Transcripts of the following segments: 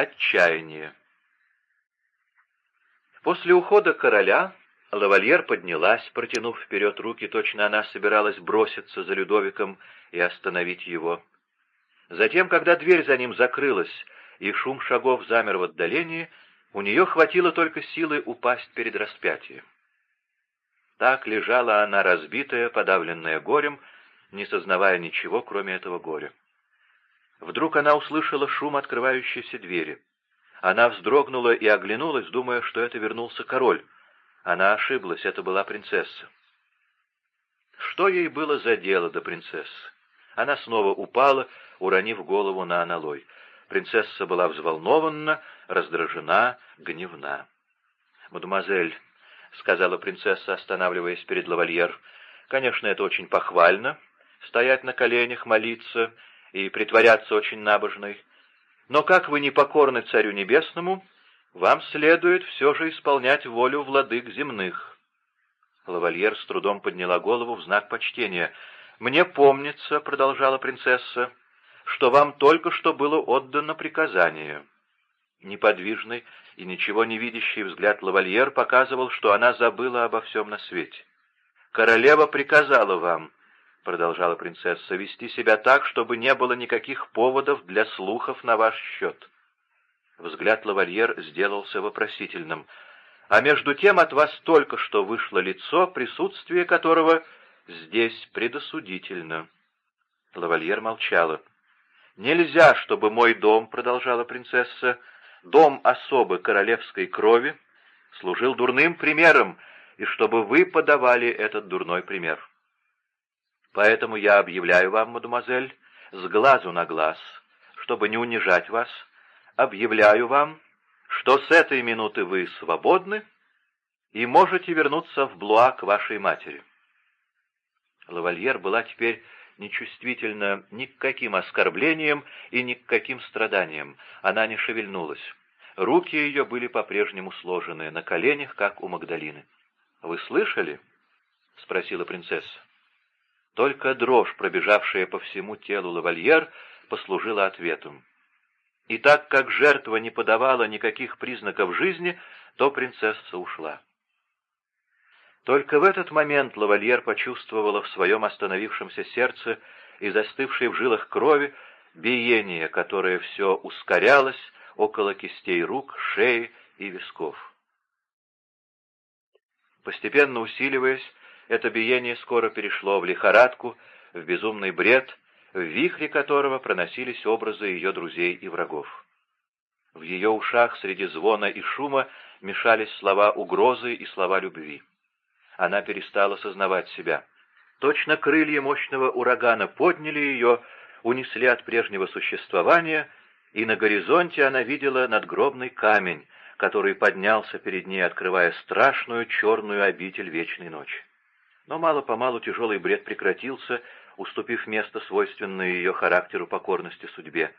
Отчаяние. После ухода короля лавальер поднялась, протянув вперед руки, точно она собиралась броситься за Людовиком и остановить его. Затем, когда дверь за ним закрылась и шум шагов замер в отдалении, у нее хватило только силы упасть перед распятием. Так лежала она разбитая, подавленная горем, не сознавая ничего, кроме этого горя. Вдруг она услышала шум открывающейся двери. Она вздрогнула и оглянулась, думая, что это вернулся король. Она ошиблась, это была принцесса. Что ей было за дело до принцессы? Она снова упала, уронив голову на аналой. Принцесса была взволнована, раздражена, гневна. «Мадемуазель», — сказала принцесса, останавливаясь перед лавальер, — «конечно, это очень похвально, стоять на коленях, молиться и притворяться очень набожной. Но как вы не покорны Царю Небесному, вам следует все же исполнять волю владык земных». Лавальер с трудом подняла голову в знак почтения. «Мне помнится», — продолжала принцесса, что вам только что было отдано приказание». Неподвижный и ничего не видящий взгляд лавальер показывал, что она забыла обо всем на свете. «Королева приказала вам», — продолжала принцесса, — «вести себя так, чтобы не было никаких поводов для слухов на ваш счет». Взгляд лавальер сделался вопросительным. «А между тем от вас только что вышло лицо, присутствие которого здесь предосудительно». Лавальер молчала. «Нельзя, чтобы мой дом, — продолжала принцесса, — дом особы королевской крови, служил дурным примером, и чтобы вы подавали этот дурной пример. Поэтому я объявляю вам, мадемуазель, с глазу на глаз, чтобы не унижать вас, объявляю вам, что с этой минуты вы свободны и можете вернуться в Блуа к вашей матери. Лавальер была теперь нечувствительна ни к каким оскорблениям и ни к каким страданиям. Она не шевельнулась. Руки ее были по-прежнему сложены, на коленях, как у Магдалины. «Вы слышали?» — спросила принцесса. Только дрожь, пробежавшая по всему телу лавальер, послужила ответом. И так как жертва не подавала никаких признаков жизни, то принцесса ушла. Только в этот момент лавальер почувствовала в своем остановившемся сердце и застывшей в жилах крови биение, которое все ускорялось около кистей рук, шеи и висков. Постепенно усиливаясь, это биение скоро перешло в лихорадку, в безумный бред, в вихре которого проносились образы ее друзей и врагов. В ее ушах среди звона и шума мешались слова угрозы и слова любви она перестала сознавать себя. Точно крылья мощного урагана подняли ее, унесли от прежнего существования, и на горизонте она видела надгробный камень, который поднялся перед ней, открывая страшную черную обитель вечной ночи. Но мало-помалу тяжелый бред прекратился, уступив место свойственной ее характеру покорности судьбе.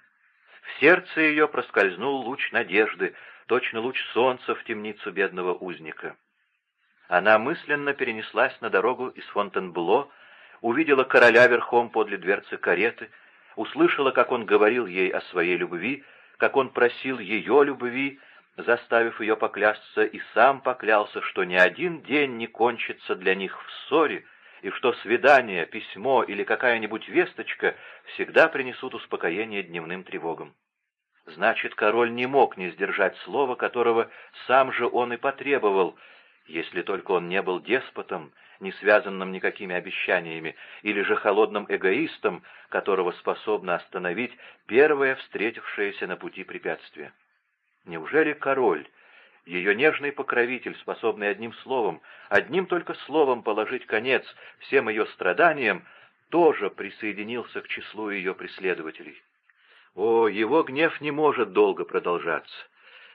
В сердце ее проскользнул луч надежды, точно луч солнца в темницу бедного узника. Она мысленно перенеслась на дорогу из Фонтенбло, увидела короля верхом подле дверцы кареты, услышала, как он говорил ей о своей любви, как он просил ее любви, заставив ее поклясться, и сам поклялся, что ни один день не кончится для них в ссоре, и что свидание, письмо или какая-нибудь весточка всегда принесут успокоение дневным тревогам. Значит, король не мог не сдержать слова, которого сам же он и потребовал — если только он не был деспотом, не связанным никакими обещаниями, или же холодным эгоистом, которого способно остановить первое встретившееся на пути препятствие. Неужели король, ее нежный покровитель, способный одним словом, одним только словом положить конец всем ее страданиям, тоже присоединился к числу ее преследователей? О, его гнев не может долго продолжаться.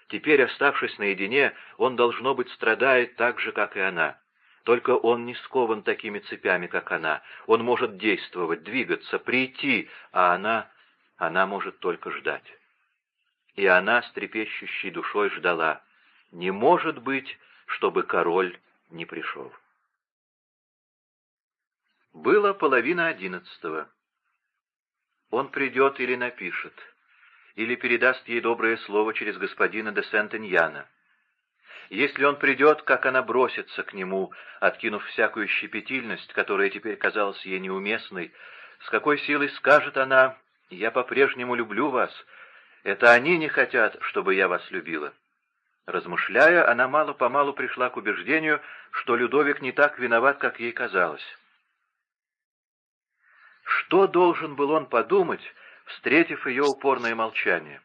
Теперь, оставшись наедине, он, должно быть, страдает так же, как и она. Только он не скован такими цепями, как она. Он может действовать, двигаться, прийти, а она... она может только ждать. И она с трепещущей душой ждала. Не может быть, чтобы король не пришел. Было половина одиннадцатого. Он придет или напишет. или передаст ей доброе слово через господина де Сент-Иньяна. Если он придет, как она бросится к нему, откинув всякую щепетильность, которая теперь казалась ей неуместной, с какой силой скажет она «Я по-прежнему люблю вас», это они не хотят, чтобы я вас любила. Размышляя, она мало-помалу пришла к убеждению, что Людовик не так виноват, как ей казалось. Что должен был он подумать, встретив ее упорное молчание?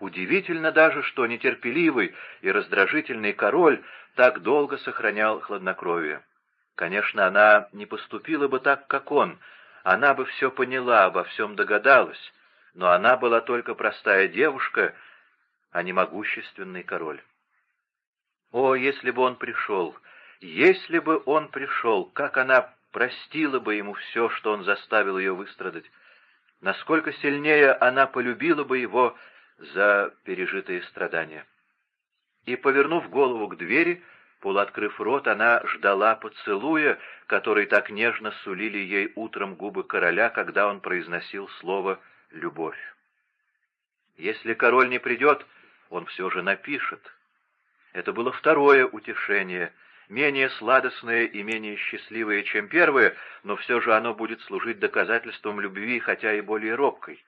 Удивительно даже, что нетерпеливый и раздражительный король так долго сохранял хладнокровие. Конечно, она не поступила бы так, как он, она бы все поняла, обо всем догадалась, но она была только простая девушка, а не могущественный король. О, если бы он пришел, если бы он пришел, как она простила бы ему все, что он заставил ее выстрадать, насколько сильнее она полюбила бы его за пережитые страдания. И, повернув голову к двери, полуоткрыв рот, она ждала поцелуя, который так нежно сулили ей утром губы короля, когда он произносил слово «любовь». Если король не придет, он все же напишет. Это было второе утешение, менее сладостное и менее счастливое, чем первое, но все же оно будет служить доказательством любви, хотя и более робкой.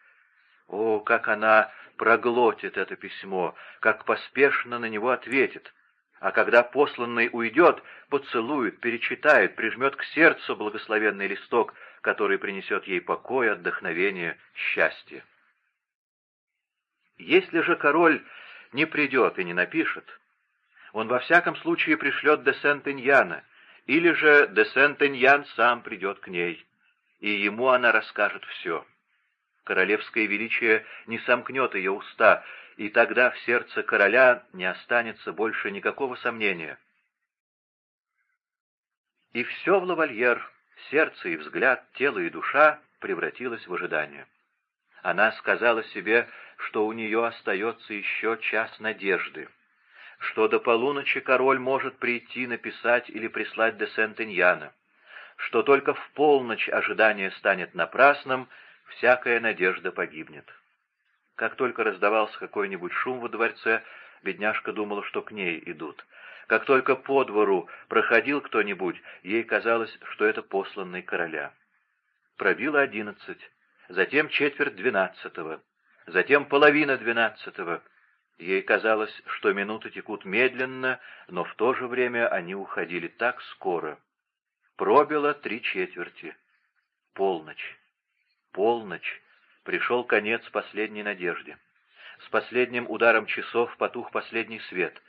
О, как она проглотит это письмо, как поспешно на него ответит, а когда посланный уйдет, поцелует, перечитает, прижмет к сердцу благословенный листок, который принесет ей покой, отдохновение, счастье. Если же король не придет и не напишет, он во всяком случае пришлет де Сент-Иньяна, или же де Сент-Иньян сам придет к ней, и ему она расскажет все. Королевское величие не сомкнет ее уста, и тогда в сердце короля не останется больше никакого сомнения. И все в лавальер, сердце и взгляд, тело и душа превратилось в ожидание. Она сказала себе, что у нее остается еще час надежды, что до полуночи король может прийти написать или прислать де Сент-Иньяна, что только в полночь ожидание станет напрасным, всякая надежда погибнет. Как только раздавался какой-нибудь шум во дворце, бедняжка думала, что к ней идут. Как только по двору проходил кто-нибудь, ей казалось, что это посланный короля. Пробило одиннадцать, затем четверть двенадцатого, затем половина двенадцатого. Ей казалось, что минуты текут медленно, но в то же время они уходили так скоро. Пробило три четверти. Полночь полночь, пришел конец последней надежде. С последним ударом часов потух последний свет,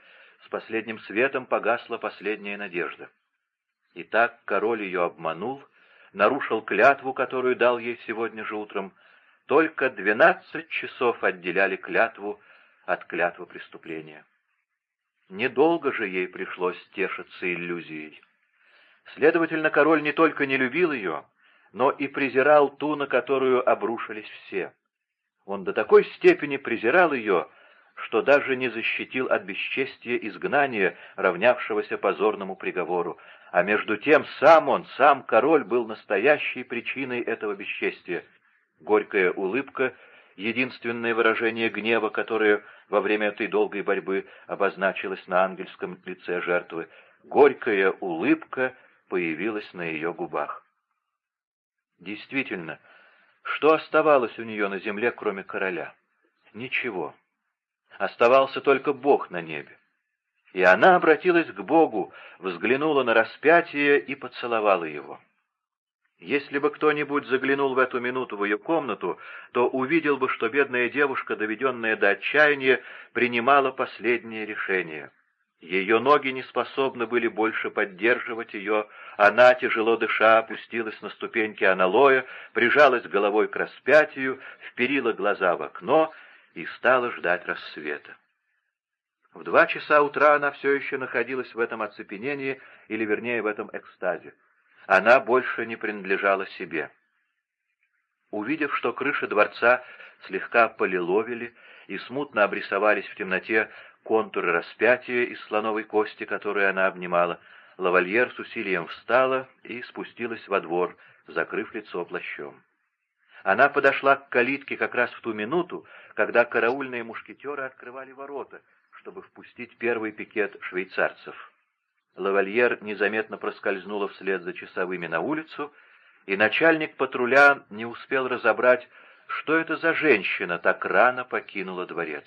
с последним светом погасла последняя надежда. И так король ее обманул, нарушил клятву, которую дал ей сегодня же утром. Только двенадцать часов отделяли клятву от клятвы преступления. Недолго же ей пришлось тешиться иллюзией. Следовательно, король не только не любил ее, но и презирал ту, на которую обрушились все. Он до такой степени презирал ее, что даже не защитил от бесчестия изгнания, равнявшегося позорному приговору, а между тем сам он, сам король, был настоящей причиной этого бесчестия. Горькая улыбка — единственное выражение гнева, которое во время этой долгой борьбы обозначилось на ангельском лице жертвы. Горькая улыбка появилась на ее губах. Действительно, что оставалось у нее на земле, кроме короля? Ничего. Оставался только Бог на небе. И она обратилась к Богу, взглянула на распятие и поцеловала его. Если бы кто-нибудь заглянул в эту минуту в ее комнату, то увидел бы, что бедная девушка, доведенная до отчаяния, принимала последнее решение. Ее ноги не способны были больше поддерживать ее, она, тяжело дыша, опустилась на ступеньки аналоя, прижалась головой к распятию, вперила глаза в окно и стала ждать рассвета. В два часа утра она все еще находилась в этом оцепенении, или, вернее, в этом экстазе. Она больше не принадлежала себе. Увидев, что крыши дворца слегка полиловили и смутно обрисовались в темноте контуры распятия из слоновой кости, которую она обнимала, лавальер с усилием встала и спустилась во двор, закрыв лицо плащом. Она подошла к калитке как раз в ту минуту, когда караульные мушкетеры открывали ворота, чтобы впустить первый пикет швейцарцев. Лавальер незаметно проскользнула вслед за часовыми на улицу, и начальник патруля не успел разобрать, что это за женщина так рано покинула дворец.